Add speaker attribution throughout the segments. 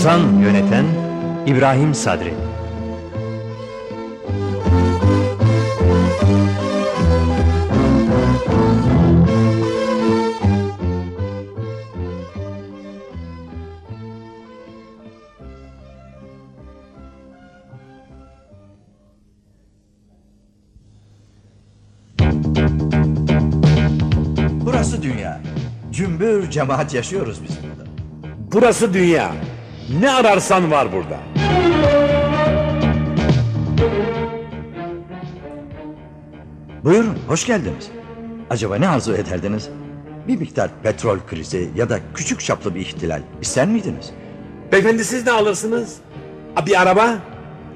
Speaker 1: Yazan, yöneten İbrahim Sadri.
Speaker 2: Burası dünya. Cümbür cemaat yaşıyoruz biz burada.
Speaker 3: Burası dünya. Ne ararsan var burada.
Speaker 2: Buyurun, hoş geldiniz. Acaba ne arzu ederdiniz? Bir miktar petrol krizi ya da küçük çaplı bir ihtilal ister miydiniz?
Speaker 3: Beyefendi siz ne alırsınız? Bir araba?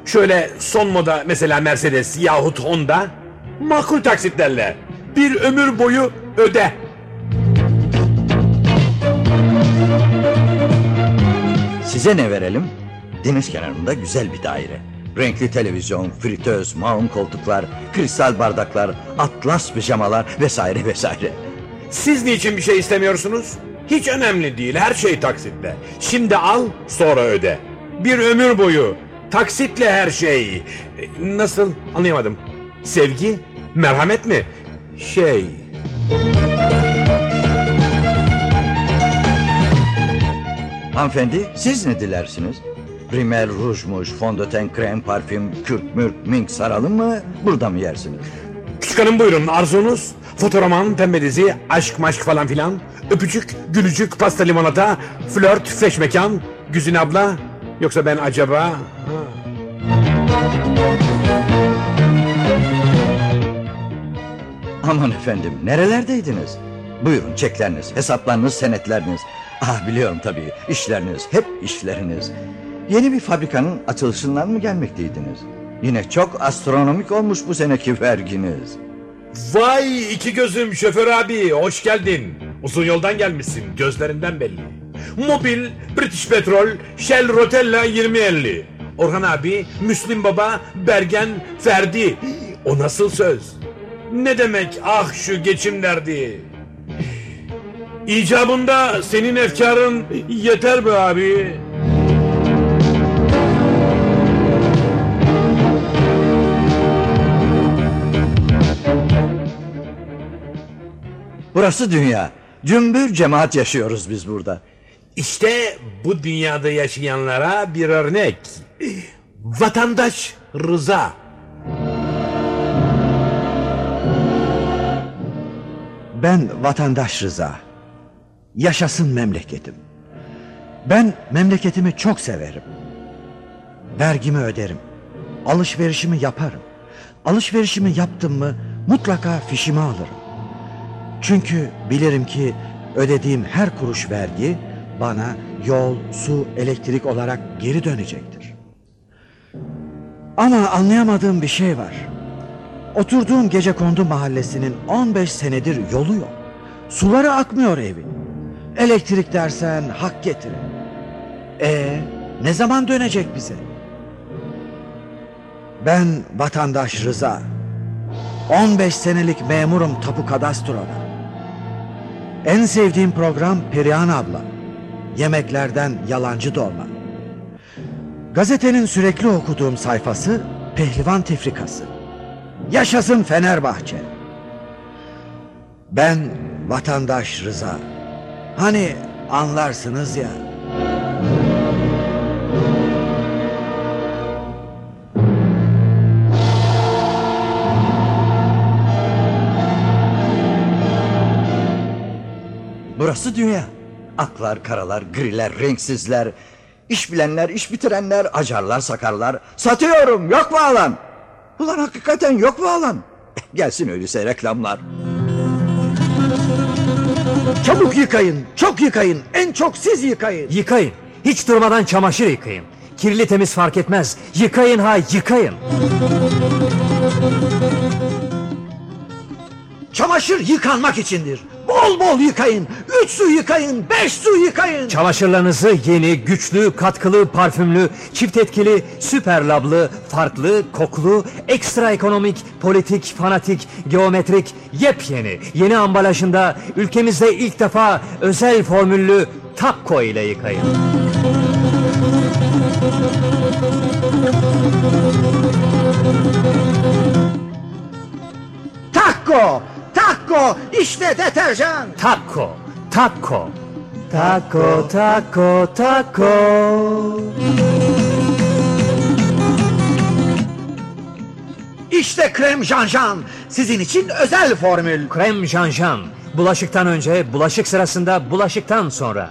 Speaker 3: Şöyle son moda mesela Mercedes yahut Honda. Makul taksitlerle. Bir ömür boyu öde.
Speaker 2: Size ne verelim? Deniz kenarında güzel bir daire. Renkli televizyon, fritöz, maun koltuklar, kristal bardaklar, atlas pijamalar vesaire vesaire.
Speaker 3: Siz niçin bir şey istemiyorsunuz? Hiç önemli değil her şey taksitle. Şimdi al sonra öde. Bir ömür boyu taksitle her şey. Nasıl anlayamadım. Sevgi, merhamet mi? Şey...
Speaker 2: Hanımefendi siz ne dilersiniz? Rimel, rujmuş, fondöten, krem, parfüm, kürk, mürk, mink saralım mı? Burada mı yersiniz?
Speaker 3: Küçük hanım buyurun arzunuz. Fotoroman, pembe dizi, aşk maşk falan filan. Öpücük, gülücük, pasta limonata, flört, fresh mekan. Güzin abla. Yoksa ben acaba... Ha.
Speaker 2: Aman efendim nerelerdeydiniz? Buyurun çekleriniz, hesaplarınız, senetleriniz. Ah biliyorum tabii işleriniz, hep işleriniz. Yeni bir fabrikanın açılışından mı gelmekteydiniz? Yine çok astronomik olmuş bu seneki verginiz.
Speaker 3: Vay iki gözüm şoför abi hoş geldin. Uzun yoldan gelmişsin gözlerinden belli. Mobil, British Petrol, Shell Rotella 2050. Orhan abi, Müslim Baba, Bergen, Ferdi. O nasıl söz? Ne demek ah şu geçim derdi. İcabında senin efkarın yeter be abi.
Speaker 2: Burası dünya. Cümbür cemaat yaşıyoruz biz burada.
Speaker 3: İşte bu dünyada yaşayanlara bir örnek. Vatandaş Rıza.
Speaker 4: Ben vatandaş Rıza. Yaşasın memleketim. Ben memleketimi çok severim. Vergimi öderim. Alışverişimi yaparım. Alışverişimi yaptım mı mutlaka fişimi alırım. Çünkü bilirim ki ödediğim her kuruş vergi bana yol, su, elektrik olarak geri dönecektir. Ama anlayamadığım bir şey var. Oturduğum Gecekondu mahallesinin 15 senedir yolu yok. Suları akmıyor evin. Elektrik dersen hak getirin. E ne zaman dönecek bize? Ben vatandaş Rıza. 15 senelik memurum Tapu Kadastro'da. En sevdiğim program Perihan abla. Yemeklerden yalancı dolma. Gazetenin sürekli okuduğum sayfası Pehlivan Tefrikası. Yaşasın Fenerbahçe. Ben vatandaş Rıza. Hani anlarsınız ya.
Speaker 2: Burası dünya. Aklar, karalar, griler, renksizler, iş bilenler, iş bitirenler, acarlar, sakarlar. Satıyorum, yok mu alan? Ulan hakikaten yok mu alan? Gelsin öyleyse reklamlar.
Speaker 4: Çabuk yıkayın, çok yıkayın, en çok siz yıkayın.
Speaker 1: Yıkayın. Hiç durmadan çamaşır yıkayın. Kirli temiz fark etmez. Yıkayın ha yıkayın.
Speaker 4: Çamaşır yıkanmak içindir. Bol bol yıkayın. Üç su yıkayın, beş su yıkayın.
Speaker 1: Çamaşırlarınızı yeni, güçlü, katkılı, parfümlü, çift etkili, süper lablı, farklı, koklu, ekstra ekonomik, politik, fanatik, geometrik, yepyeni, yeni ambalajında ülkemizde ilk defa özel formüllü Takko ile yıkayın.
Speaker 4: Takko! Takko! İşte deterjan!
Speaker 1: Takko, Takko. Takko, Takko, Takko.
Speaker 4: İşte krem janjan! Sizin için özel formül.
Speaker 1: Krem janjan. Bulaşıktan önce, bulaşık sırasında, bulaşıktan sonra.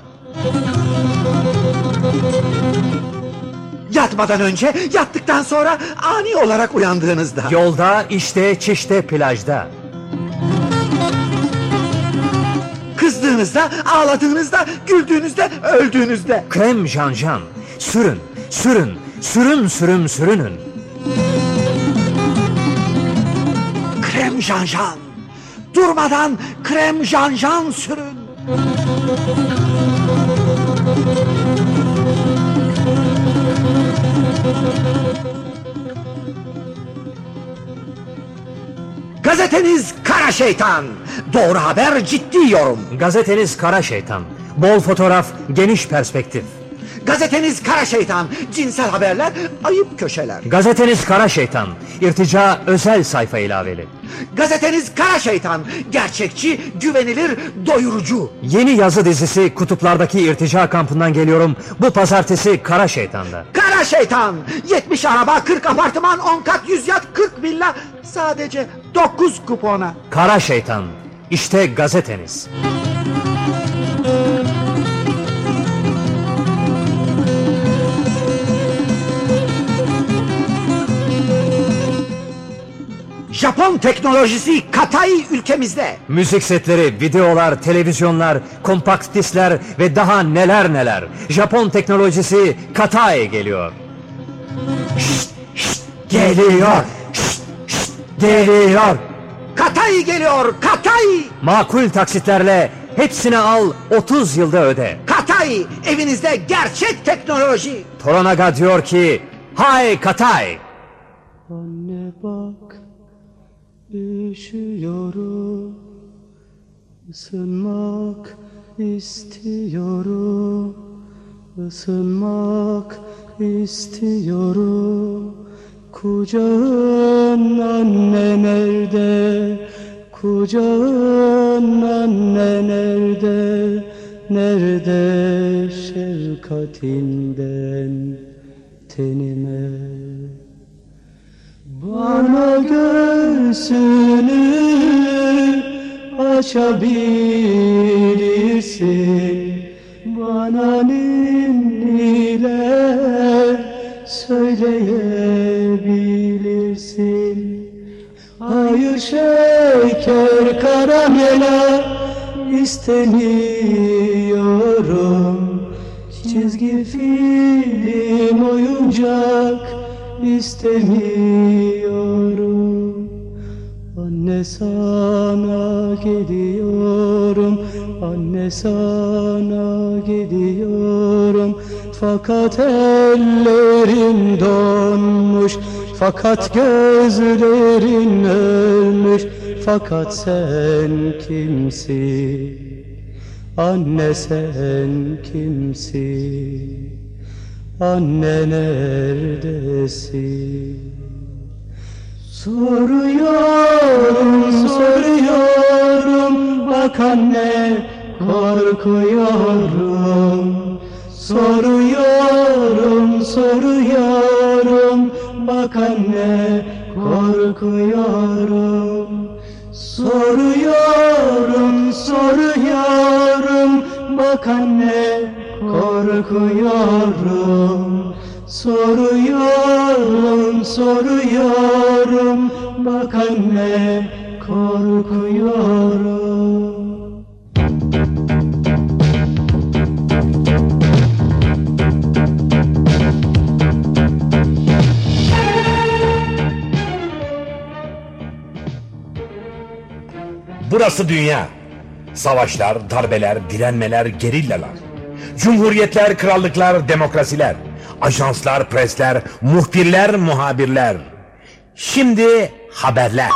Speaker 4: Yatmadan önce, yattıktan sonra ani olarak uyandığınızda.
Speaker 1: Yolda, işte, çişte, plajda.
Speaker 4: Kızdığınızda, ağladığınızda, güldüğünüzde, öldüğünüzde.
Speaker 1: Krem janjan. Sürün, sürün, sürün, sürün, sürünün.
Speaker 4: Krem janjan. Durmadan krem janjan sürün. Gazeteniz Kara Şeytan. Doğru haber ciddi yorum.
Speaker 1: Gazeteniz Kara Şeytan. Bol fotoğraf, geniş perspektif.
Speaker 4: Gazeteniz Kara Şeytan. Cinsel haberler, ayıp köşeler.
Speaker 1: Gazeteniz Kara Şeytan. İrtica özel sayfa ilaveli.
Speaker 4: Gazeteniz Kara Şeytan. Gerçekçi, güvenilir, doyurucu.
Speaker 1: Yeni yazı dizisi Kutuplardaki İrtica kampından geliyorum. Bu pazartesi Kara Şeytan'da.
Speaker 4: Kara Şeytan. 70 araba, 40 apartman, 10 kat, 100 yat, 40 villa. Sadece 9 kupona.
Speaker 1: Kara Şeytan. İşte gazeteniz.
Speaker 4: Japon teknolojisi Katai ülkemizde.
Speaker 1: Müzik setleri, videolar, televizyonlar, kompakt diskler ve daha neler neler. Japon teknolojisi Katae geliyor. Şşt, şşt, geliyor. Geliyor.
Speaker 4: Katai geliyor, Katai.
Speaker 1: Makul taksitlerle hepsini al 30 yılda öde.
Speaker 4: Katai evinizde gerçek teknoloji.
Speaker 1: Toranaga diyor ki Hay Katay.
Speaker 5: Anne bak üşüyorum Isınmak istiyorum Isınmak istiyorum Kucağın anne nerede? Kucağın anne nerede? Nerede şefkatinden tenime? Bana göğsünü açabilirsin. Bana ninniler söyleyebilirsin Hayır şeker karamela istemiyorum Çizgi film oyuncak istemiyorum. Anne sana gidiyorum Anne sana gidiyorum. Fakat ellerim donmuş Fakat gözlerin ölmüş Fakat sen kimsin? Anne sen kimsin? Anne neredesin? Soruyorum, soruyorum Bak anne korkuyorum. Soruyorum, soruyorum Bak anne korkuyorum. Soruyorum, soruyorum. Bak anne korkuyorum. Soruyorum, soruyorum. Bak anne korkuyorum
Speaker 6: Burası dünya. Savaşlar, darbeler, direnmeler, gerillalar. Cumhuriyetler, krallıklar, demokrasiler. Ajanslar, presler, muhbirler, muhabirler. Şimdi haberler.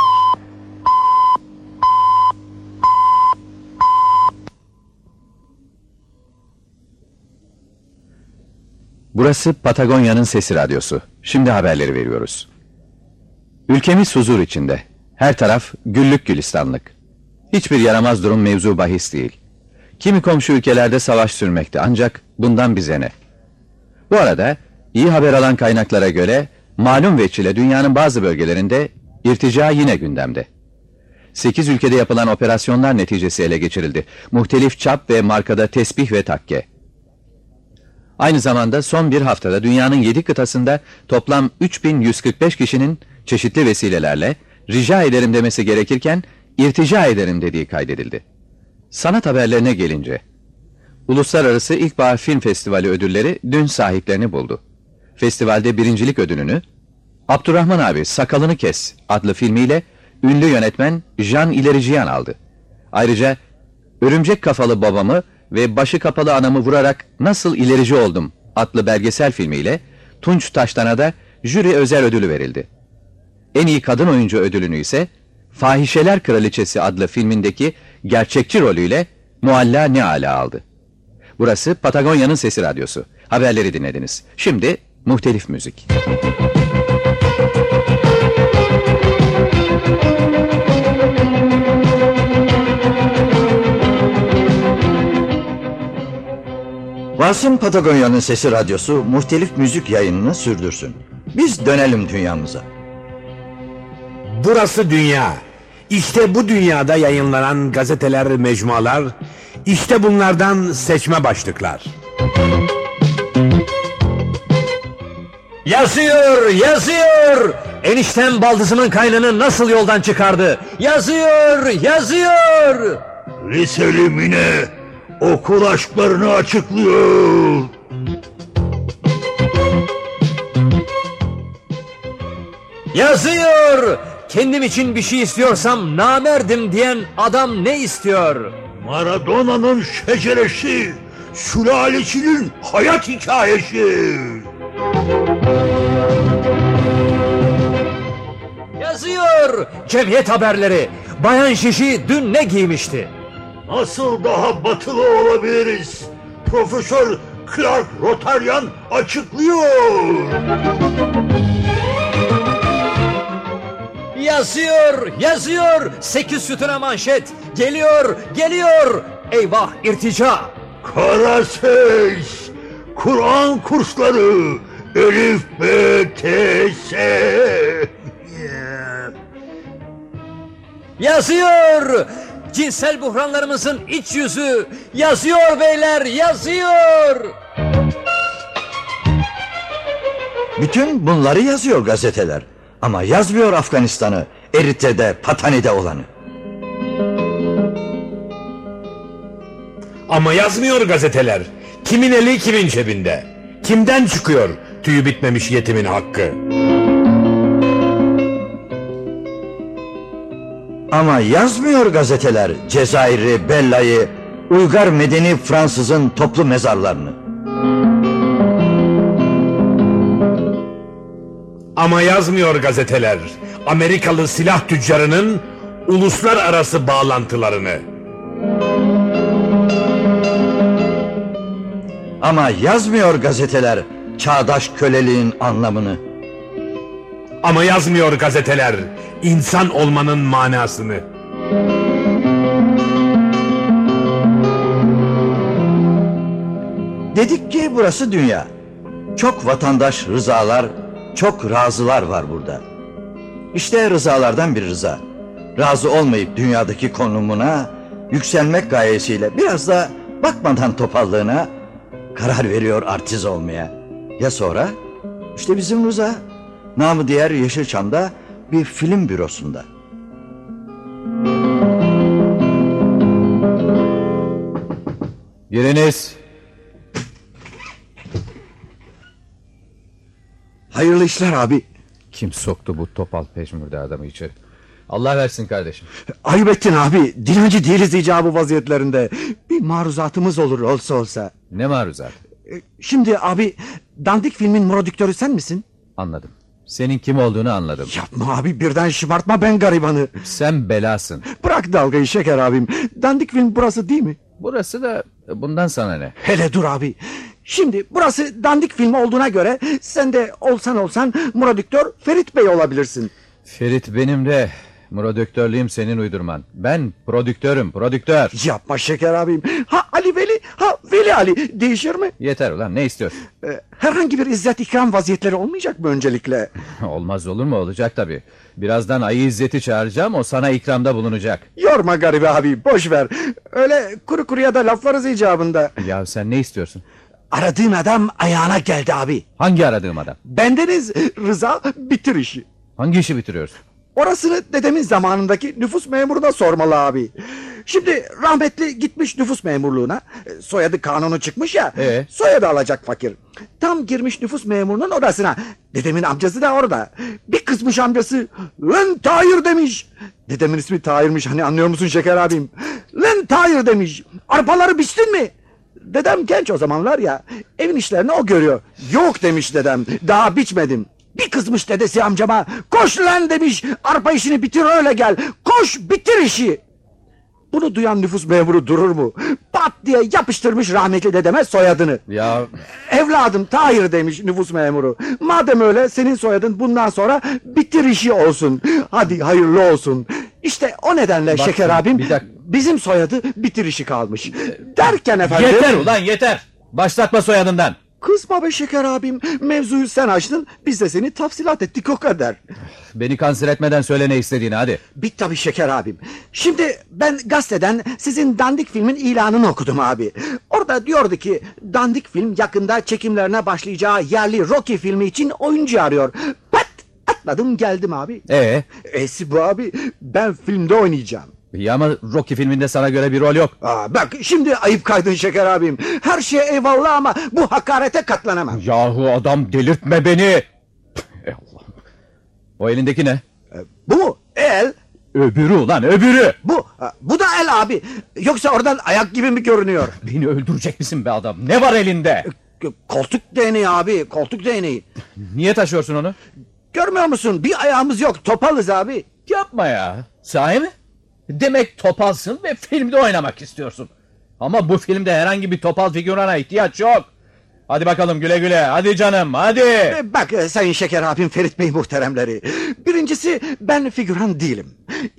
Speaker 7: Burası Patagonya'nın Sesi Radyosu. Şimdi haberleri veriyoruz. Ülkemiz huzur içinde. Her taraf güllük gülistanlık. Hiçbir yaramaz durum mevzu bahis değil. Kimi komşu ülkelerde savaş sürmekte ancak bundan bize ne? Bu arada iyi haber alan kaynaklara göre malum veçile dünyanın bazı bölgelerinde irtica yine gündemde. 8 ülkede yapılan operasyonlar neticesi ele geçirildi. Muhtelif çap ve markada tesbih ve takke. Aynı zamanda son bir haftada dünyanın 7 kıtasında toplam 3145 kişinin çeşitli vesilelerle rica ederim demesi gerekirken irtica ederim dediği kaydedildi. Sanat haberlerine gelince, Uluslararası İlkbahar Film Festivali ödülleri dün sahiplerini buldu. Festivalde birincilik ödülünü Abdurrahman abi Sakalını Kes adlı filmiyle ünlü yönetmen Jean İlericiyan aldı. Ayrıca Örümcek Kafalı Babamı ve Başı Kapalı Anamı Vurarak Nasıl İlerici Oldum adlı belgesel filmiyle Tunç Taştan'a da jüri özel ödülü verildi. En iyi kadın oyuncu ödülünü ise Fahişeler Kraliçesi adlı filmindeki gerçekçi rolüyle Mualla Neala aldı. Burası Patagonya'nın Sesi Radyosu. Haberleri dinlediniz. Şimdi muhtelif müzik.
Speaker 2: Varsın Patagonya'nın Sesi Radyosu muhtelif müzik yayınını sürdürsün. Biz dönelim dünyamıza.
Speaker 6: Burası dünya. İşte bu dünyada yayınlanan gazeteler, mecmualar, işte bunlardan seçme başlıklar.
Speaker 1: Yazıyor, yazıyor. Eniştem baldızımın kaynını nasıl yoldan çıkardı? Yazıyor, yazıyor.
Speaker 8: Liseli Mine okul aşklarını açıklıyor.
Speaker 1: Yazıyor. Kendim için bir şey istiyorsam namerdim diyen adam ne istiyor?
Speaker 8: Maradona'nın şeceresi, sülalesinin hayat hikayesi.
Speaker 1: Yazıyor. Cemiyet haberleri. Bayan Şişi dün ne giymişti?
Speaker 8: Nasıl daha batılı olabiliriz? Profesör Clark Rotaryan açıklıyor.
Speaker 1: Yazıyor, yazıyor. Sekiz sütuna manşet. Geliyor, geliyor. Eyvah irtica.
Speaker 8: Kara ses, Kur'an kursları, Elif B T S.
Speaker 1: Yazıyor. Cinsel buhranlarımızın iç yüzü. Yazıyor beyler, yazıyor.
Speaker 2: Bütün bunları yazıyor gazeteler. Ama yazmıyor Afganistan'ı, Eritre'de, Patani'de olanı.
Speaker 6: Ama yazmıyor gazeteler. Kimin eli kimin cebinde? Kimden çıkıyor tüyü bitmemiş yetimin hakkı?
Speaker 2: Ama yazmıyor gazeteler Cezayir'i, Bella'yı, Uygar medeni Fransız'ın toplu mezarlarını.
Speaker 6: Ama yazmıyor gazeteler. Amerikalı silah tüccarının uluslararası bağlantılarını.
Speaker 2: Ama yazmıyor gazeteler çağdaş köleliğin anlamını.
Speaker 6: Ama yazmıyor gazeteler insan olmanın manasını.
Speaker 2: Dedik ki burası dünya. Çok vatandaş rızalar, çok razılar var burada. İşte rızalardan bir rıza. Razı olmayıp dünyadaki konumuna yükselmek gayesiyle biraz da bakmadan topallığına karar veriyor artiz olmaya. Ya sonra? İşte bizim Rıza. Namı diğer Yeşilçam'da bir film bürosunda.
Speaker 7: Giriniz.
Speaker 4: Hayırlı işler abi.
Speaker 7: Kim soktu bu topal peşmürde adamı içeri? Allah versin kardeşim.
Speaker 4: Ayıp ettin abi. Dilenci değiliz icabı vaziyetlerinde. Bir maruzatımız olur olsa olsa.
Speaker 7: Ne maruzat?
Speaker 4: E, Şimdi abi dandik filmin prodüktörü sen misin?
Speaker 7: Anladım. Senin kim olduğunu anladım.
Speaker 4: Yapma abi birden şımartma ben garibanı.
Speaker 7: Sen belasın.
Speaker 4: Bırak dalgayı şeker abim. Dandik film burası değil mi?
Speaker 7: Burası da bundan sana ne?
Speaker 4: Hele dur abi. Şimdi burası dandik film olduğuna göre sen de olsan olsan prodüktör Ferit Bey olabilirsin.
Speaker 7: Ferit benim de. Murodöktörlüğüm senin uydurman. Ben prodüktörüm, prodüktör.
Speaker 4: Yapma şeker abim. Ha Ali Veli, ha Veli Ali değişir mi?
Speaker 7: Yeter ulan ne istiyorsun?
Speaker 4: Ee, herhangi bir izzet ikram vaziyetleri olmayacak mı öncelikle?
Speaker 7: Olmaz olur mu olacak tabii. Birazdan Ayı İzzet'i çağıracağım o sana ikramda bulunacak.
Speaker 4: Yorma garibi abi boş ver. Öyle kuru kuruya da laflarız icabında.
Speaker 7: Ya sen ne istiyorsun?
Speaker 4: Aradığın adam ayağına geldi abi.
Speaker 7: Hangi aradığım adam?
Speaker 4: Bendeniz Rıza bitir işi.
Speaker 7: Hangi işi bitiriyorsun?
Speaker 4: Orasını dedemin zamanındaki nüfus memuruna sormalı abi. Şimdi rahmetli gitmiş nüfus memurluğuna. E, Soyadı kanunu çıkmış ya.
Speaker 7: Ee?
Speaker 4: Soyadı alacak fakir. Tam girmiş nüfus memurunun odasına. Dedemin amcası da orada. Bir kızmış amcası. Lan Tahir demiş. Dedemin ismi Tahir'miş hani anlıyor musun şeker abim? Lan Tahir demiş. Arpaları biçtin mi? Dedem genç o zamanlar ya. Evin işlerini o görüyor. Yok demiş dedem. Daha biçmedim. Bir kızmış dedesi amcama. Koş lan demiş. Arpa işini bitir öyle gel. Koş bitir işi. Bunu duyan nüfus memuru durur mu? Pat diye yapıştırmış rahmetli dedeme soyadını.
Speaker 7: Ya
Speaker 4: Evladım Tahir demiş nüfus memuru. Madem öyle senin soyadın bundan sonra bitir işi olsun. Hadi hayırlı olsun. İşte o nedenle
Speaker 7: Bak
Speaker 4: Şeker abim
Speaker 7: bir dakika.
Speaker 4: bizim soyadı bitir işi kalmış. Derken efendim...
Speaker 7: yeter ulan yeter. Başlatma soyadından.
Speaker 4: Kızma be Şeker abim. Mevzuyu sen açtın biz de seni tafsilat ettik o kadar.
Speaker 7: Beni kanser etmeden söyle ne istediğini hadi.
Speaker 4: Bit tabii Şeker abim. Şimdi ben gazeteden sizin dandik filmin ilanını okudum abi. Orada diyordu ki dandik film yakında çekimlerine başlayacağı yerli Rocky filmi için oyuncu arıyor. Pat atladım geldim abi.
Speaker 7: Ee,
Speaker 4: Esi bu abi ben filmde oynayacağım.
Speaker 7: İyi ama Rocky filminde sana göre bir rol yok.
Speaker 4: Aa, bak şimdi ayıp kaydın Şeker abim. Her şeye eyvallah ama bu hakarete katlanamam.
Speaker 7: Yahu adam delirtme beni. Ey Allah'ım. O elindeki ne?
Speaker 4: Bu mu? El.
Speaker 7: Öbürü ulan öbürü.
Speaker 4: Bu. Bu da el abi. Yoksa oradan ayak gibi mi görünüyor?
Speaker 7: Beni öldürecek misin be adam? Ne var elinde?
Speaker 4: Koltuk değneği abi. Koltuk değneği.
Speaker 7: Niye taşıyorsun onu?
Speaker 4: Görmüyor musun? Bir ayağımız yok. Topalız abi.
Speaker 7: Yapma ya. Sahi mi? Demek topalsın ve filmde oynamak istiyorsun. Ama bu filmde herhangi bir topal figürana ihtiyaç yok. Hadi bakalım güle güle. Hadi canım hadi.
Speaker 4: E, Bak e, Sayın Şeker abim Ferit Bey muhteremleri. Birincisi ben figüran değilim.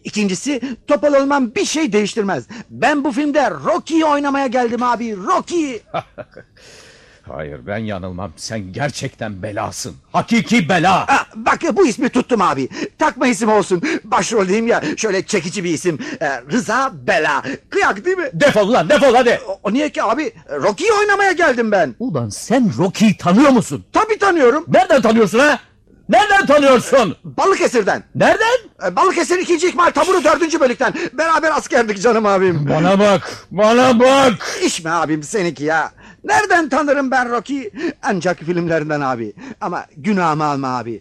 Speaker 4: İkincisi topal olmam bir şey değiştirmez. Ben bu filmde Rocky'yi oynamaya geldim abi. Rocky.
Speaker 7: Hayır ben yanılmam. Sen gerçekten belasın. Hakiki bela.
Speaker 4: Ah, bak bu ismi tuttum abi. Takma isim olsun. Başroldeyim ya şöyle çekici bir isim. E, Rıza Bela. Kıyak değil mi?
Speaker 7: Defol lan defol hadi.
Speaker 4: O, o niye ki abi? Rocky'yi oynamaya geldim ben.
Speaker 7: Ulan sen Rocky'yi tanıyor musun?
Speaker 4: Tabii tanıyorum.
Speaker 7: Nereden tanıyorsun ha? Nereden tanıyorsun?
Speaker 4: Balıkesir'den.
Speaker 7: Nereden?
Speaker 4: E, Balıkesir 2. İkmal taburu 4. bölükten. Beraber askerdik canım abim.
Speaker 7: Bana bak. Bana bak.
Speaker 4: İş mi abim seninki ya? Nereden tanırım ben Rocky? Ancak filmlerinden abi. Ama günahımı alma abi.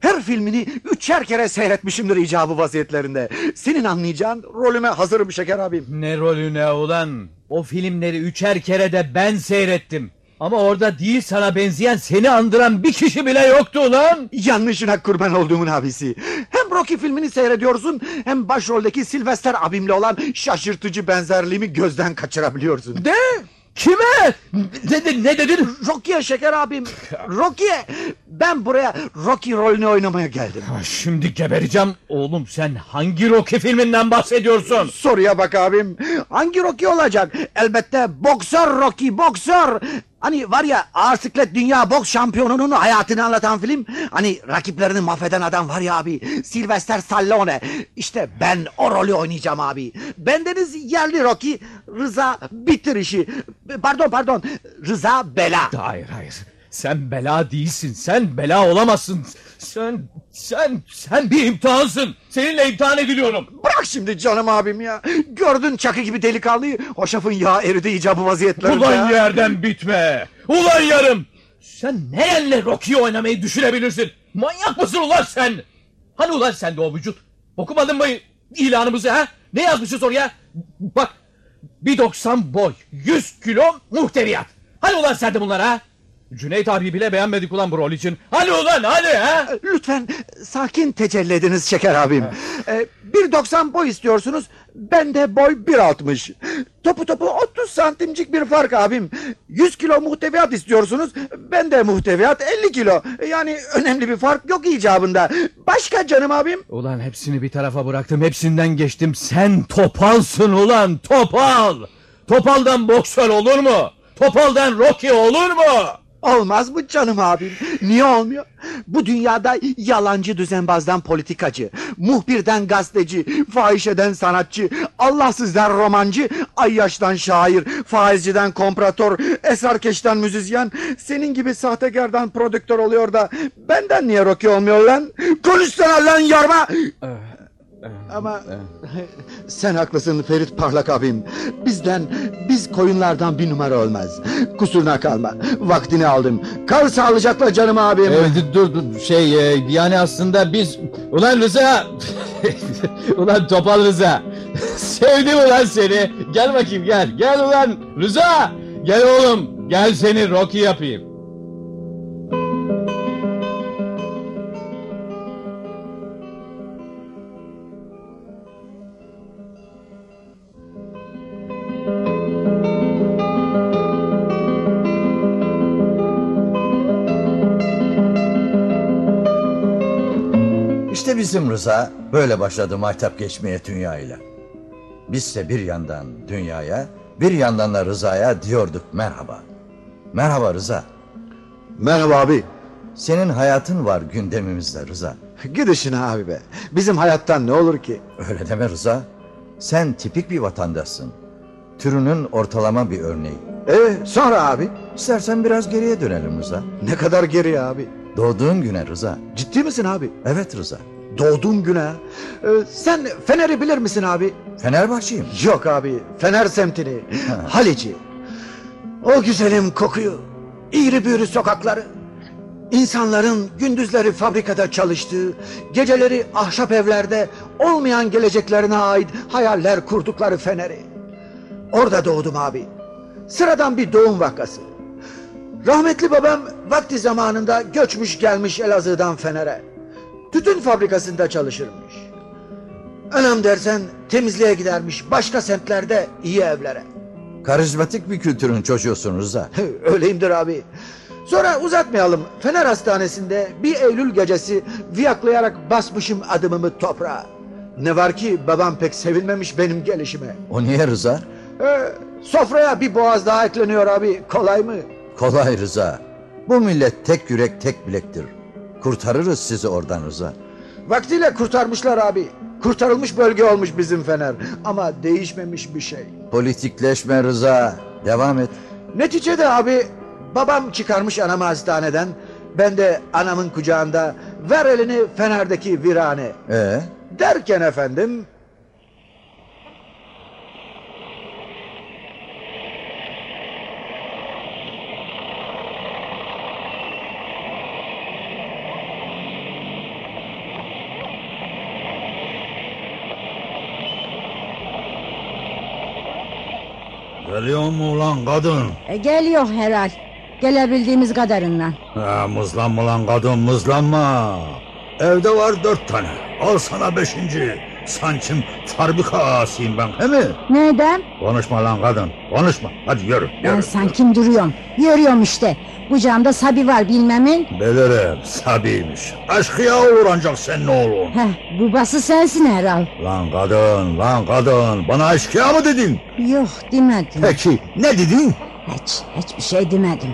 Speaker 4: Her filmini üçer kere seyretmişimdir icabı vaziyetlerinde. Senin anlayacağın rolüme hazırım şeker abim.
Speaker 7: Ne rolü ne ulan? O filmleri üçer kere de ben seyrettim. Ama orada değil sana benzeyen seni andıran bir kişi bile yoktu ulan.
Speaker 4: Yanlışına kurban olduğumun abisi. Hem Rocky filmini seyrediyorsun hem başroldeki Sylvester abimle olan şaşırtıcı benzerliğimi gözden kaçırabiliyorsun.
Speaker 7: Ne? Kime? Ne, ne, ne dedin?
Speaker 4: Rocky'ye şeker abim. Rocky'ye. Ben buraya Rocky rolünü oynamaya geldim.
Speaker 7: Ah, Şimdi gebereceğim. Oğlum sen hangi Rocky filminden bahsediyorsun?
Speaker 4: Soruya bak abim. Hangi Rocky olacak? Elbette boksör Rocky, boksör. Hani var ya ağır siklet dünya boks şampiyonunun hayatını anlatan film. Hani rakiplerini mahveden adam var ya abi. Sylvester Stallone. İşte ben o rolü oynayacağım abi. Bendeniz yerli Rocky. Rıza bitir işi. Pardon pardon. Rıza Bela.
Speaker 7: Hayır hayır. Sen bela değilsin. Sen bela olamazsın. Sen, sen, sen bir imtihansın. Seninle imtihan ediliyorum.
Speaker 4: Bırak şimdi canım abim ya. Gördün çakı gibi delikanlıyı. Hoşafın yağı eridi icabı vaziyetlerinde.
Speaker 7: Ulan yerden bitme. Ulan yarım. Sen nerenle Rocky oynamayı düşünebilirsin? Manyak mısın ulan sen? Hani ulan sende o vücut? Okumadın mı ilanımızı ha? Ne yazmışız oraya? Bak. 1.90 boy, 100 kilo muhteviyat. Hani ulan sende bunlar ha? Cüneyt abi bile beğenmedik ulan bu rol için. Hani ulan hani ha?
Speaker 4: Lütfen sakin tecelli ediniz Şeker abim. Ee, 1.90 boy istiyorsunuz. Ben de boy 1.60. Topu topu 30 santimcik bir fark abim. 100 kilo muhteviyat istiyorsunuz. Ben de muhteviyat 50 kilo. Yani önemli bir fark yok icabında. Başka canım abim.
Speaker 1: Ulan hepsini bir tarafa bıraktım hepsinden geçtim. Sen topalsın ulan topal. Topaldan boksör olur mu? Topaldan Rocky olur mu?
Speaker 4: Olmaz mı canım abim? Niye olmuyor? Bu dünyada yalancı düzenbazdan politikacı, muhbirden gazeteci, fahişeden sanatçı, Allahsızdan romancı, ayyaştan şair, faizciden kompratör, esrarkeşten müzisyen, senin gibi sahtekardan prodüktör oluyor da benden niye Rocky olmuyor lan? Konuşsana lan yarma! Ama sen haklısın Ferit Parlak abim. Bizden, biz koyunlardan bir numara olmaz. Kusuruna kalma. Vaktini aldım. Kal sağlıcakla canım abim.
Speaker 9: Evet, dur dur şey e, yani aslında biz ulan Rıza ulan Topal Rıza sevdim ulan seni gel bakayım gel gel ulan Rıza gel oğlum gel seni Rocky yapayım.
Speaker 2: Bizim Rıza böyle başladı maytap geçmeye dünyayla. Bizse bir yandan dünyaya, bir yandan da Rıza'ya diyorduk merhaba. Merhaba Rıza.
Speaker 4: Merhaba abi.
Speaker 2: Senin hayatın var gündemimizde Rıza.
Speaker 4: Gid işine abi be. Bizim hayattan ne olur ki?
Speaker 2: Öyle deme Rıza. Sen tipik bir vatandaşsın. Türünün ortalama bir örneği.
Speaker 4: E sonra abi?
Speaker 2: İstersen biraz geriye dönelim Rıza.
Speaker 4: Ne kadar geri abi?
Speaker 2: Doğduğun güne Rıza.
Speaker 4: Ciddi misin abi?
Speaker 2: Evet Rıza.
Speaker 4: Doğduğum güne. Ee, sen Fener'i bilir misin abi?
Speaker 2: Fenerbahçeyim.
Speaker 4: Yok abi. Fener semtini. Halici. O güzelim kokuyu. İğri büğrü sokakları. İnsanların gündüzleri fabrikada çalıştığı, geceleri ahşap evlerde olmayan geleceklerine ait hayaller kurdukları Fener'i. Orada doğdum abi. Sıradan bir doğum vakası. Rahmetli babam vakti zamanında göçmüş gelmiş Elazığ'dan Fener'e. Tütün fabrikasında çalışırmış. Önem dersen temizliğe gidermiş başka semtlerde iyi evlere.
Speaker 2: Karizmatik bir kültürün çocuğusun Rıza.
Speaker 4: Öyleyimdir abi. Sonra uzatmayalım. Fener Hastanesi'nde bir Eylül gecesi viyaklayarak basmışım adımımı toprağa. Ne var ki babam pek sevinmemiş benim gelişime.
Speaker 2: O niye Rıza?
Speaker 4: Ee, sofraya bir boğaz daha ekleniyor abi. Kolay mı?
Speaker 2: Kolay Rıza. Bu millet tek yürek tek bilektir. Kurtarırız sizi oradan Rıza.
Speaker 4: Vaktiyle kurtarmışlar abi. Kurtarılmış bölge olmuş bizim Fener. Ama değişmemiş bir şey.
Speaker 2: Politikleşme Rıza. Devam et.
Speaker 4: Neticede abi babam çıkarmış anamı hastaneden. Ben de anamın kucağında ver elini Fener'deki virane.
Speaker 2: Ee,
Speaker 4: Derken efendim
Speaker 8: Geliyor mu ulan kadın?
Speaker 10: E, geliyor herhal. Gelebildiğimiz kadarından.
Speaker 8: Ha, mızlanma lan kadın mızlanma. Evde var dört tane. Al sana beşinci. Sançım fabrika ağasıyım ben he mi?
Speaker 10: Neden?
Speaker 8: Konuşma lan kadın konuşma. Hadi yürü
Speaker 10: Ben
Speaker 8: yürü.
Speaker 10: sankim duruyorum. Yürüyorum işte. Kucağımda Sabi var bilmemin.
Speaker 8: Bilirim sabiymiş. Aşkıya olur ancak senin oğlun.
Speaker 10: Heh, babası sensin herhal.
Speaker 8: Lan kadın lan kadın bana aşkıya mı dedin?
Speaker 10: Yok demedim.
Speaker 8: Peki ne dedin?
Speaker 10: Hiç, hiçbir şey demedim.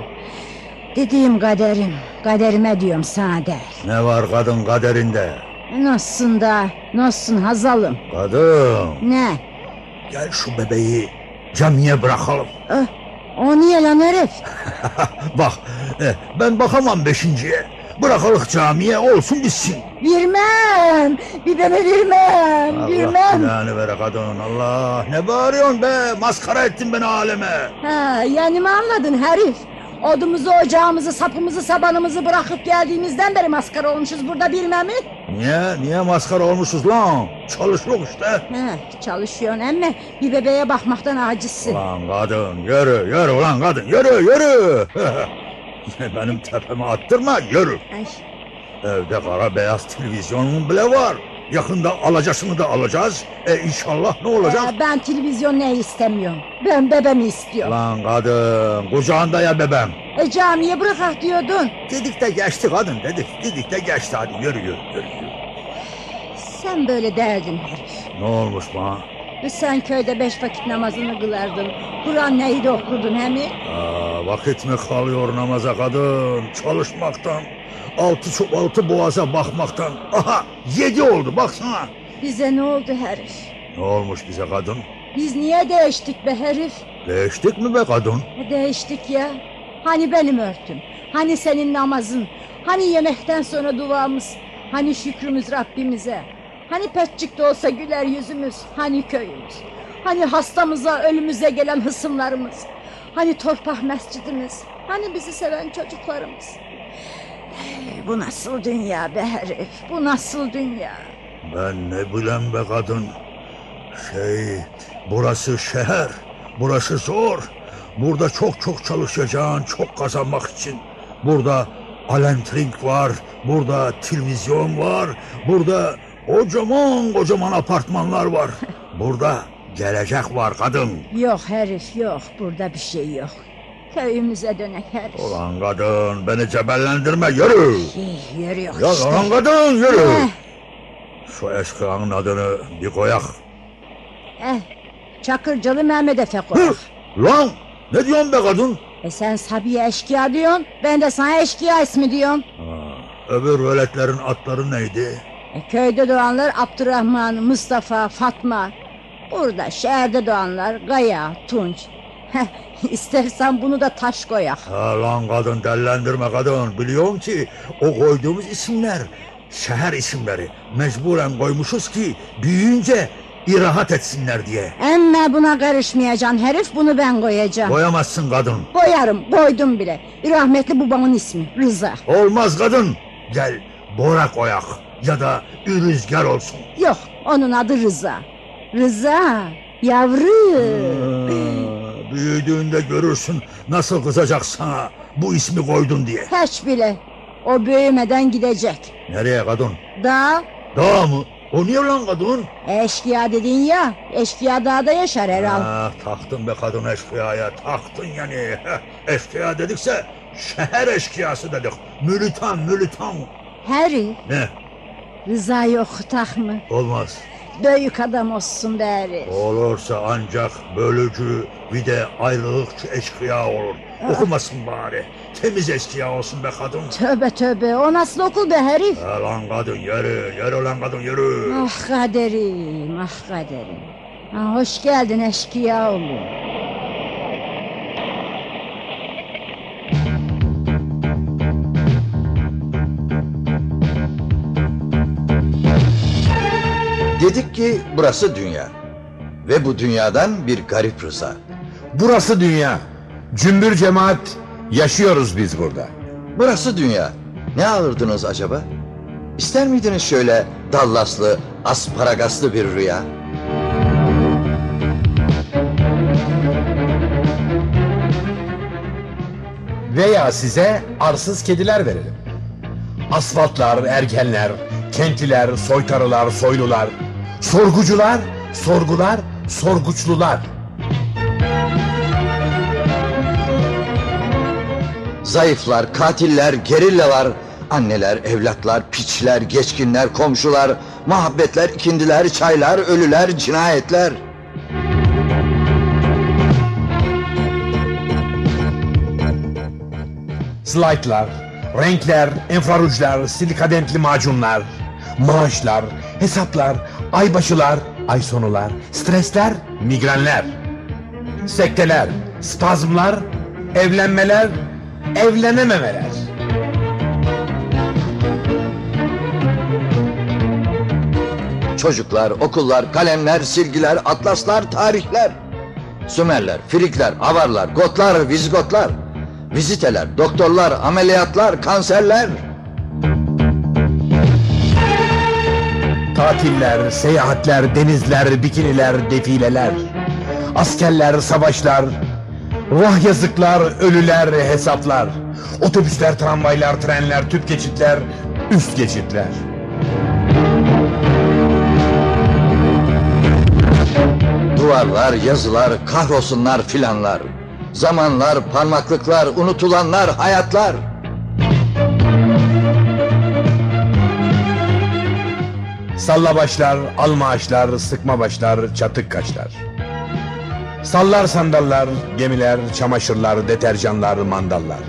Speaker 10: Dediğim kaderim. Kaderime diyorum sana değil.
Speaker 8: Ne var kadın kaderinde?
Speaker 10: Nasılsın da, nasılsın Hazalım?
Speaker 8: Kadın
Speaker 10: Ne?
Speaker 8: gel şu bebeği camiye bırakalım.
Speaker 10: Eh, o niye lan herif?
Speaker 8: Bak eh, ben bakamam beşinciye. Bırakalık camiye olsun bitsin.
Speaker 10: Vermem. Bir beni vermem.
Speaker 8: Allah
Speaker 10: Vermem.
Speaker 8: belanı vere kadın Allah. Ne bağırıyorsun be? Maskara ettin beni aleme.
Speaker 10: Ha, yani mi anladın herif? Odumuzu, ocağımızı, sapımızı, sabanımızı bırakıp geldiğimizden beri maskara olmuşuz burada bilmem mi?
Speaker 8: Niye? Niye maskara olmuşuz lan? Çalışıyoruz işte.
Speaker 10: He, çalışıyorsun emme bir bebeğe bakmaktan acizsin.
Speaker 8: Ulan kadın yürü yürü ulan kadın yürü yürü. Benim tepeme attırma yürü.
Speaker 10: Ay,
Speaker 8: Evde kara beyaz televizyonum bile var. Yakında alacasını da alacağız. E inşallah ne olacak?
Speaker 10: Ee, ben televizyon ne istemiyorum. Ben bebeğimi istiyorum.
Speaker 8: Lan kadın kucağında ya bebem.
Speaker 10: E camiye bırakak diyordun.
Speaker 8: Dedik de geçti kadın dedik. Dedik de geçti hadi yürü yürü yürü. yürü.
Speaker 10: Sen böyle derdin herif.
Speaker 8: Ne olmuş bana?
Speaker 10: E Sen köyde beş vakit namazını kılardın. Kur'an neydi okurdun he mi?
Speaker 8: Aa, vakit mi kalıyor namaza kadın? Çalışmaktan. Altı çok altı boğaza bakmaktan. Aha yedi oldu baksana.
Speaker 10: Bize ne oldu herif?
Speaker 8: Ne olmuş bize kadın?
Speaker 10: Biz niye değiştik be herif?
Speaker 8: Değiştik mi be kadın?
Speaker 10: E, Değiştik ya. Hani benim örtüm? Hani senin namazın? Hani yemekten sonra duamız? Hani şükrümüz Rabbimize? Hani petçik de olsa güler yüzümüz? Hani köyümüz? Hani hastamıza, ölümüze gelen hısımlarımız? Hani torpah mescidimiz? Hani bizi seven çocuklarımız? Hey, bu nasıl dünya be herif? Bu nasıl dünya?
Speaker 8: Ben ne bileyim be kadın. Şey, burası şehir. Burası zor. Burada çok çok çalışacaksın, çok kazanmak için. Burada alentrik var, burada televizyon var, burada kocaman kocaman apartmanlar var. Burada gelecek var kadın.
Speaker 10: Yok herif yok. Burada bir şey yok. Köyümüze dönek herif.
Speaker 8: Ulan kadın beni cebellendirme yürü.
Speaker 10: Hey, yürüyor
Speaker 8: Ya
Speaker 10: işte.
Speaker 8: lan kadın yürü.
Speaker 10: Eh,
Speaker 8: Şu eşkıyanın adını bir koyak.
Speaker 10: eh. Çakırcalı Mehmet Efe koyak.
Speaker 8: Lan ne diyorsun be kadın?
Speaker 10: E sen Sabiye eşkıya diyorsun. Ben de sana eşkıya ismi diyorum.
Speaker 8: Öbür veletlerin atları neydi?
Speaker 10: E köyde doğanlar Abdurrahman, Mustafa, Fatma. Burada şehirde doğanlar Gaya, Tunç. İstersen bunu da taş koyak.
Speaker 8: Ha lan kadın dellendirme kadın. Biliyorum ki o koyduğumuz isimler şehir isimleri. Mecburen koymuşuz ki büyüyünce irahat etsinler diye.
Speaker 10: Emme buna karışmayacaksın herif bunu ben koyacağım.
Speaker 8: Koyamazsın kadın.
Speaker 10: Koyarım koydum bile. Bir rahmetli babamın ismi Rıza.
Speaker 8: Olmaz kadın. Gel Bora koyak ya da Ürüzgar olsun.
Speaker 10: Yok onun adı Rıza. Rıza yavru.
Speaker 8: Ha, büyüdüğünde görürsün nasıl kızacak sana bu ismi koydun diye.
Speaker 10: Hiç bile. O büyümeden gidecek.
Speaker 8: Nereye kadın?
Speaker 10: Dağ
Speaker 8: Dağ mı? O niye lan kadın?
Speaker 10: eşkıya dedin ya. Eşkıya dağda yaşar herhal.
Speaker 8: Ah taktın be kadın eşkıyaya taktın yani. Eşkıya dedikse şehir eşkıyası dedik. Mülütan mülütan.
Speaker 10: Harry
Speaker 8: Ne?
Speaker 10: Rıza'yı okutak mı?
Speaker 8: Olmaz.
Speaker 10: Büyük adam olsun be herif.
Speaker 8: Olursa ancak bölücü bir de ayrılıkçı eşkıya olur. Okumasın bari. Temiz eşkıya olsun be kadın.
Speaker 10: Tövbe tövbe o nasıl okul be herif?
Speaker 8: Ya lan kadın yürü, yürü lan kadın yürü.
Speaker 10: Ah kaderim ah kaderim. Ha, hoş geldin eşkıya oğlum.
Speaker 2: Dedik ki burası dünya. Ve bu dünyadan bir garip Rıza.
Speaker 3: Burası dünya. Cümbür cemaat yaşıyoruz biz burada.
Speaker 2: Burası dünya. Ne alırdınız acaba? İster miydiniz şöyle dallaslı, asparagaslı bir rüya?
Speaker 3: Veya size arsız kediler verelim. Asfaltlar, ergenler, kentliler, soytarılar, soylular, sorgucular, sorgular, sorguçlular.
Speaker 2: Zayıflar, katiller, gerillalar, anneler, evlatlar, piçler, geçkinler, komşular, muhabbetler, ikindiler, çaylar, ölüler, cinayetler.
Speaker 3: Slaytlar, renkler, infrarujlar, silikadentli macunlar, maaşlar, hesaplar, aybaşılar, ay sonular, stresler, migrenler, sekteler, spazmlar, evlenmeler, evlenememeler.
Speaker 2: Çocuklar, okullar, kalemler, silgiler, atlaslar, tarihler. Sümerler, Frikler, Avarlar, Gotlar, Vizgotlar. Viziteler, doktorlar, ameliyatlar, kanserler.
Speaker 3: Tatiller, seyahatler, denizler, bikiniler, defileler. Askerler, savaşlar. Vah yazıklar, ölüler, hesaplar. Otobüsler, tramvaylar, trenler, tüp geçitler, üst geçitler.
Speaker 2: Duvarlar, yazılar, kahrolsunlar filanlar. Zamanlar, parmaklıklar, unutulanlar, hayatlar.
Speaker 3: Salla başlar, alma açlar, sıkma başlar, çatık kaşlar. Sallar sandallar, gemiler, çamaşırlar, deterjanlar, mandallar.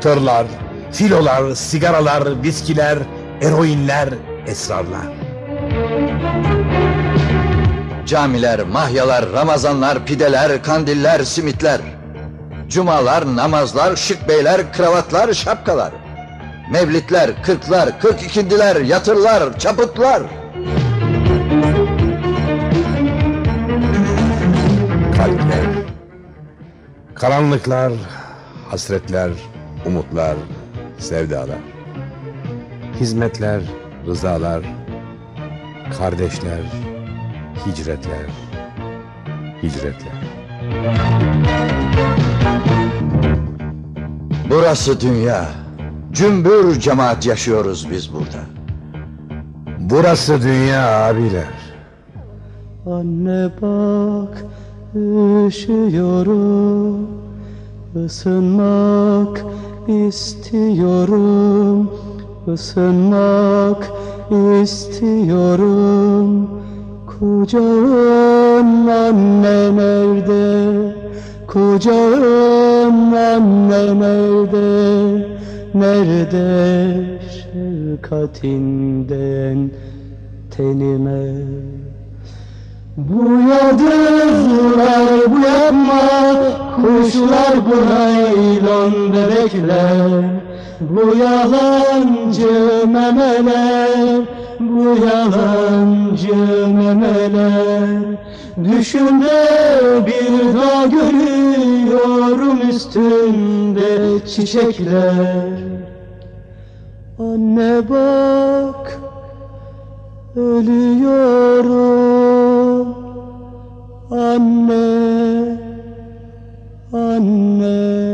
Speaker 3: Tırlar, filolar, sigaralar, viskiler, eroinler, esrarlar.
Speaker 2: Camiler, mahyalar, ramazanlar, pideler, kandiller, simitler. Cumalar, namazlar, şık beyler, kravatlar, şapkalar. Mevlitler, kırklar, kırk ikindiler, yatırlar, çaputlar.
Speaker 3: Kalpler. Karanlıklar, hasretler, umutlar, sevdalar. Hizmetler, rızalar, kardeşler, hicretler, hicretler.
Speaker 2: Burası dünya. Cümbür cemaat yaşıyoruz biz burada.
Speaker 3: Burası dünya abiler.
Speaker 5: Anne bak üşüyorum Isınmak istiyorum Isınmak istiyorum. Kucağın anne nerede Kucağın anne nerede Nerede şefkatinden tenime bu yıldızlar bu yapma Kuşlar bu naylon bebekler. Bu yalancı memeler Bu yalancı memeler. Düşümde bir dağ görüyorum üstünde çiçekler. Anne bak Ölüyorum anne anne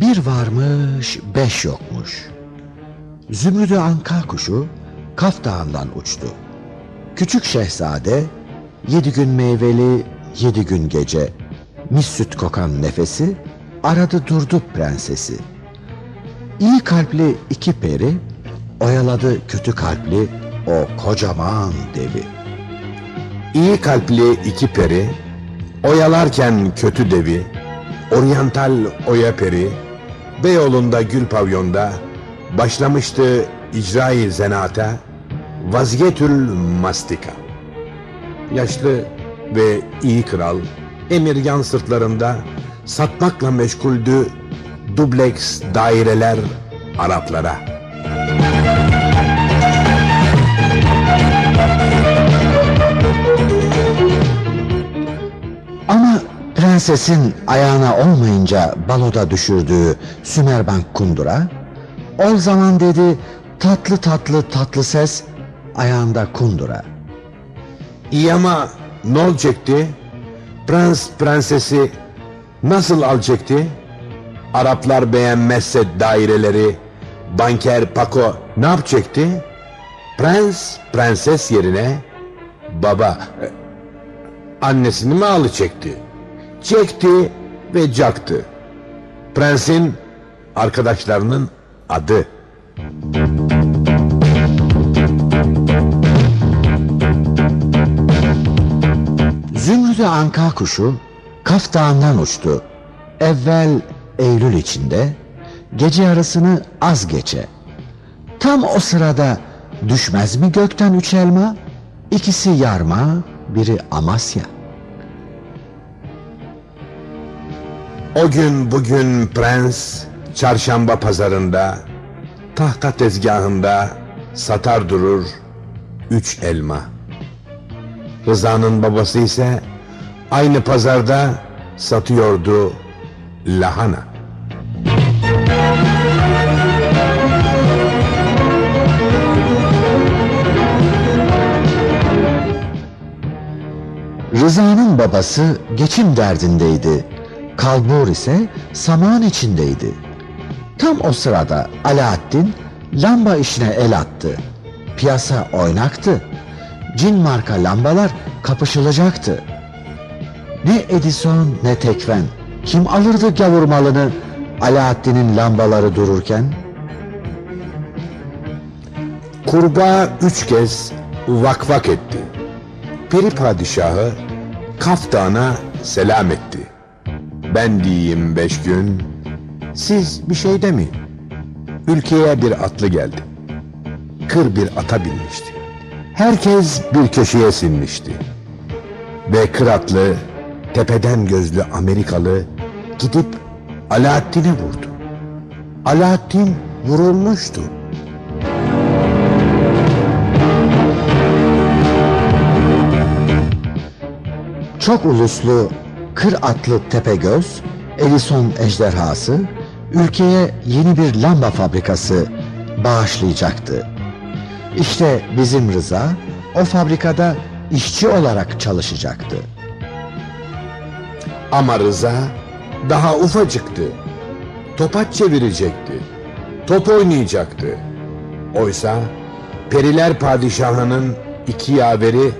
Speaker 4: Bir varmış, beş yokmuş. Zümrüdü anka kuşu Kaf Dağı'ndan uçtu. Küçük şehzade yedi gün meyveli, yedi gün gece mis süt kokan nefesi aradı durdu prensesi. İyi kalpli iki peri oyaladı kötü kalpli o kocaman devi.
Speaker 3: İyi kalpli iki peri, oyalarken kötü devi, oryantal oya peri, Beyoğlu'nda gül pavyonda başlamıştı icra-i zenata, vaziyetül mastika. Yaşlı ve iyi kral, emir yan sırtlarında satmakla meşguldü dubleks daireler Araplara.
Speaker 4: Ama prensesin ayağına olmayınca baloda düşürdüğü Sümerbank kundura, ol zaman dedi tatlı tatlı tatlı ses ayağında kundura.
Speaker 3: İyi ama ne olacaktı? Prens prensesi nasıl alacaktı? Araplar beğenmezse daireleri banker Paco ne yapacaktı? Prens prenses yerine baba e, annesini mi alacaktı? Çekti ve caktı. Prensin arkadaşlarının adı.
Speaker 4: Zümrüdü anka kuşu Kaf Dağı'ndan uçtu. Evvel Eylül içinde, gece yarısını az geçe. Tam o sırada düşmez mi gökten üç elma? İkisi yarma, biri Amasya.
Speaker 3: O gün bugün prens çarşamba pazarında tahta tezgahında satar durur üç elma. Rıza'nın babası ise aynı pazarda satıyordu lahana.
Speaker 4: Rıza'nın babası geçim derdindeydi. Kalbur ise saman içindeydi. Tam o sırada Alaaddin lamba işine el attı. Piyasa oynaktı. Cin marka lambalar kapışılacaktı. Ne Edison ne Tekfen. Kim alırdı gavur malını Alaaddin'in lambaları dururken?
Speaker 3: Kurbağa üç kez vak vak etti. Peri padişahı Kaf selam etti. Ben diyeyim beş gün, siz bir şey demeyin. Ülkeye bir atlı geldi. Kır bir ata binmişti. Herkes bir köşeye sinmişti. Ve kır atlı, tepeden gözlü Amerikalı gidip Alaaddin'e vurdu. Alaaddin vurulmuştu.
Speaker 4: Çok uluslu kır atlı Tepegöz, Edison ejderhası, ülkeye yeni bir lamba fabrikası bağışlayacaktı. İşte bizim Rıza o fabrikada işçi olarak çalışacaktı.
Speaker 3: Ama Rıza daha ufacıktı. Topaç çevirecekti. Top oynayacaktı. Oysa Periler Padişahı'nın iki yaveri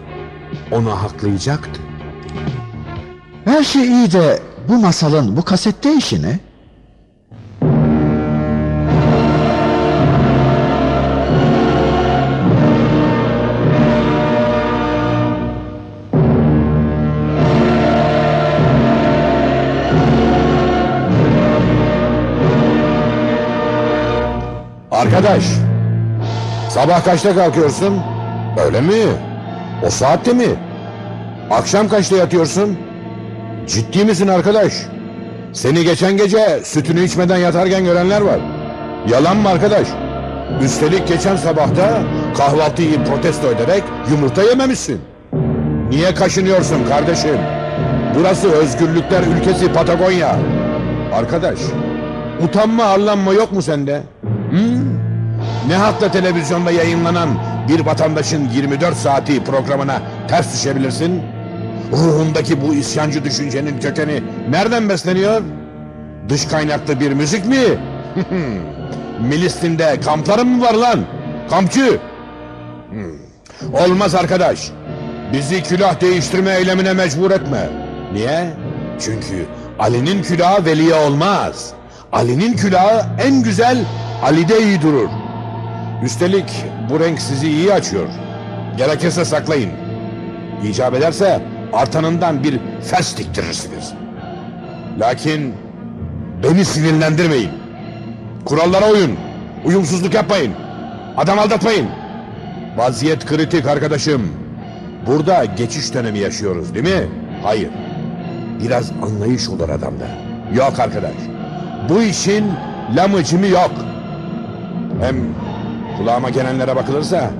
Speaker 3: onu haklayacaktı.
Speaker 4: Her şey iyi de bu masalın bu kasette işi ne?
Speaker 3: Arkadaş, sabah kaçta kalkıyorsun? Öyle mi? O saatte mi? Akşam kaçta yatıyorsun? Ciddi misin arkadaş? Seni geçen gece sütünü içmeden yatarken görenler var. Yalan mı arkadaş? Üstelik geçen sabahta kahvaltıyı protesto ederek yumurta yememişsin. Niye kaşınıyorsun kardeşim? Burası özgürlükler ülkesi Patagonya. Arkadaş, utanma arlanma yok mu sende? Ne hakla televizyonda yayınlanan bir vatandaşın 24 saati programına ters düşebilirsin? Ruhundaki bu isyancı düşüncenin kökeni nereden besleniyor? Dış kaynaklı bir müzik mi? Milistin'de kampların mı var lan? Kampçı! Hmm. Olmaz arkadaş. Bizi külah değiştirme eylemine mecbur etme. Niye? Çünkü Ali'nin külahı veliye olmaz. Ali'nin külahı en güzel Ali'de iyi durur. Üstelik bu renk sizi iyi açıyor. Gerekirse saklayın. İcap ederse artanından bir fes diktirirsiniz. Lakin beni sinirlendirmeyin. Kurallara uyun. Uyumsuzluk yapmayın. Adam aldatmayın. Vaziyet kritik arkadaşım. Burada geçiş dönemi yaşıyoruz değil mi? Hayır. Biraz anlayış olur adamda. Yok arkadaş. Bu işin lamıcımı yok. Hem kulağıma gelenlere bakılırsa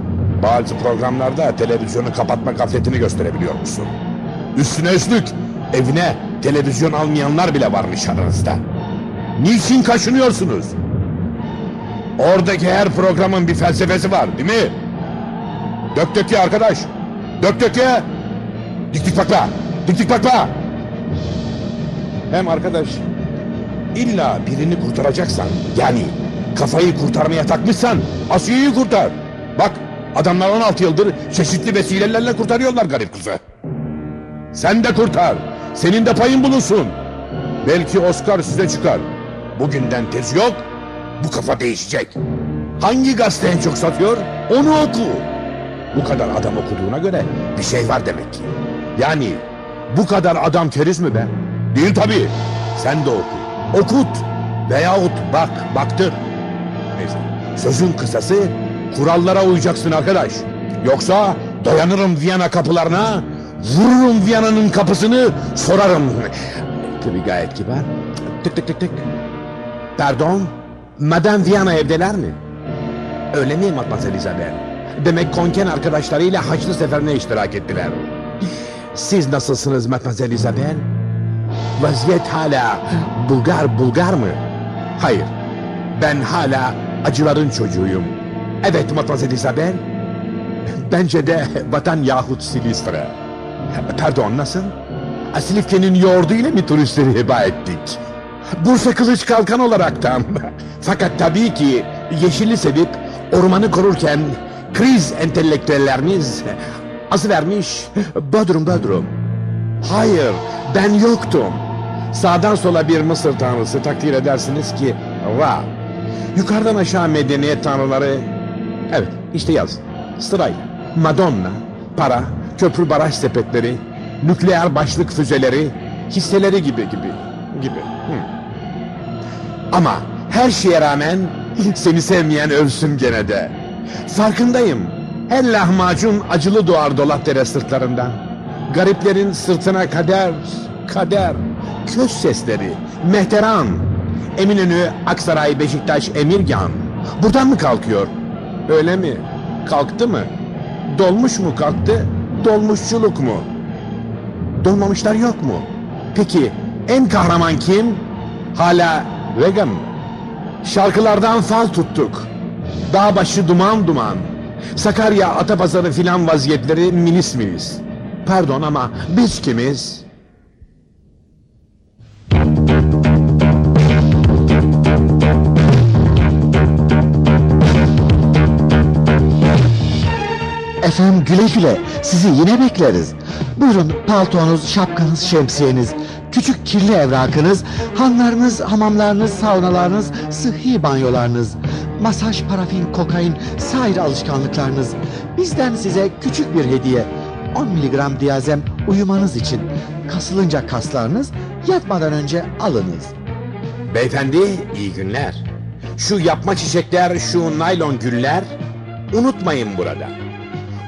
Speaker 3: bazı programlarda televizyonu kapatma gafletini gösterebiliyor musun? Üstüne üstlük evine televizyon almayanlar bile varmış aranızda. Niçin kaşınıyorsunuz? Oradaki her programın bir felsefesi var değil mi? Dök dök ya arkadaş. Dök dök ya. Dik dik bakla. Dik dik bakla. Hem arkadaş illa birini kurtaracaksan yani kafayı kurtarmaya takmışsan Asiye'yi kurtar. Bak adamlar 16 yıldır çeşitli vesilelerle kurtarıyorlar garip kızı. Sen de kurtar. Senin de payın bulunsun. Belki Oscar size çıkar. Bugünden tez yok. Bu kafa değişecek. Hangi gazete en çok satıyor? Onu oku. Bu kadar adam okuduğuna göre bir şey var demek ki. Yani bu kadar adam keriz mi be? Değil tabii. Sen de oku. Okut. Veyahut bak, baktır. Neyse. Sözün kısası kurallara uyacaksın arkadaş. Yoksa dayanırım Viyana kapılarına, vururum Viyana'nın kapısını, sorarım. Tabii gayet kibar. Tık tık tık tık. Pardon, Madame Viyana evdeler mi? Öyle mi Matmazel Isabel? Demek konken arkadaşlarıyla Haçlı Seferine iştirak ettiler. Siz nasılsınız Matmazel Isabel? Vaziyet hala Bulgar Bulgar mı? Hayır. Ben hala acıların çocuğuyum. Evet Matmazel Isabel. Bence de vatan yahut Silistra. Pardon nasıl? Silifke'nin yoğurdu ile mi turistleri heba ettik? Bursa Kılıç Kalkan olaraktan. Fakat tabii ki yeşili sevip ormanı korurken kriz entelektüellerimiz azı vermiş Bodrum Bodrum. Hayır ben yoktum. Sağdan sola bir Mısır tanrısı takdir edersiniz ki Ra. Yukarıdan aşağı medeniyet tanrıları Evet işte yaz sırayla Madonna, para, köprü baraj sepetleri, nükleer başlık füzeleri, hisseleri gibi gibi gibi. Hı. Ama her şeye rağmen seni sevmeyen ölsün gene de. Farkındayım. Her lahmacun acılı doğar dolapdere sırtlarından. Gariplerin sırtına kader, kader, köz sesleri, mehteran. Eminönü, Aksaray, Beşiktaş, Emirgan. Buradan mı kalkıyor? Öyle mi? Kalktı mı? Dolmuş mu kalktı? Dolmuşçuluk mu? Dolmamışlar yok mu? Peki en kahraman kim? Hala vegan mı? Şarkılardan fal tuttuk. Dağ başı duman duman. Sakarya, Atapazarı filan vaziyetleri minis minis. Pardon ama biz kimiz?
Speaker 4: Efendim güle güle sizi yine bekleriz. Buyurun paltonuz, şapkanız, şemsiyeniz, küçük kirli evrakınız, hanlarınız, hamamlarınız, saunalarınız, sıhhi banyolarınız, masaj, parafin, kokain, sair alışkanlıklarınız. Bizden size küçük bir hediye. 10 miligram diazem uyumanız için. Kasılınca kaslarınız, yatmadan önce alınız.
Speaker 3: Beyefendi iyi günler. Şu yapma çiçekler, şu naylon güller unutmayın burada.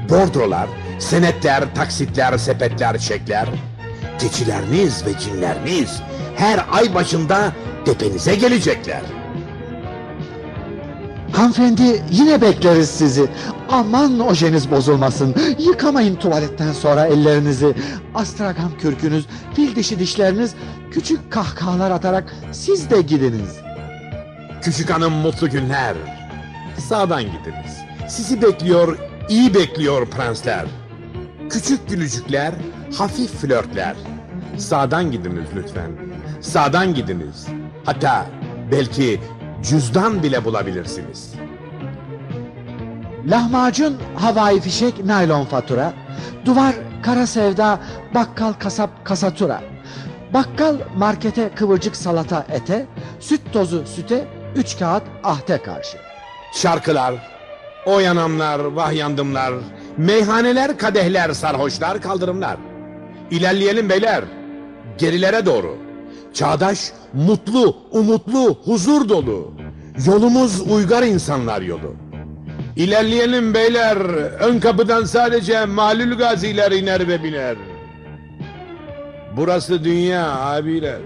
Speaker 3: Bordrolar, senetler, taksitler, sepetler, çekler. Keçileriniz ve cinleriniz her ay başında tepenize gelecekler.
Speaker 4: Hanımefendi yine bekleriz sizi. Aman ojeniz bozulmasın. Yıkamayın tuvaletten sonra ellerinizi. Astragan kürkünüz, fil dişi dişleriniz, küçük kahkahalar atarak siz de gidiniz.
Speaker 3: Küçük hanım mutlu günler. Sağdan gidiniz. Sizi bekliyor, iyi bekliyor prensler. Küçük gülücükler, hafif flörtler. Sağdan gidiniz lütfen. Sağdan gidiniz. Hatta belki cüzdan bile bulabilirsiniz.
Speaker 4: Lahmacun, havai fişek, naylon fatura. Duvar, kara sevda, bakkal, kasap, kasatura. Bakkal, markete, kıvırcık salata ete, süt tozu süte, üç kağıt ahte karşı.
Speaker 3: Şarkılar, o yanamlar, vah yandımlar, meyhaneler, kadehler, sarhoşlar, kaldırımlar. İlerleyelim beyler, gerilere doğru. Çağdaş, mutlu, umutlu, huzur dolu. Yolumuz uygar insanlar yolu. İlerleyelim beyler, ön kapıdan sadece malul gaziler iner ve biner. Burası dünya abiler.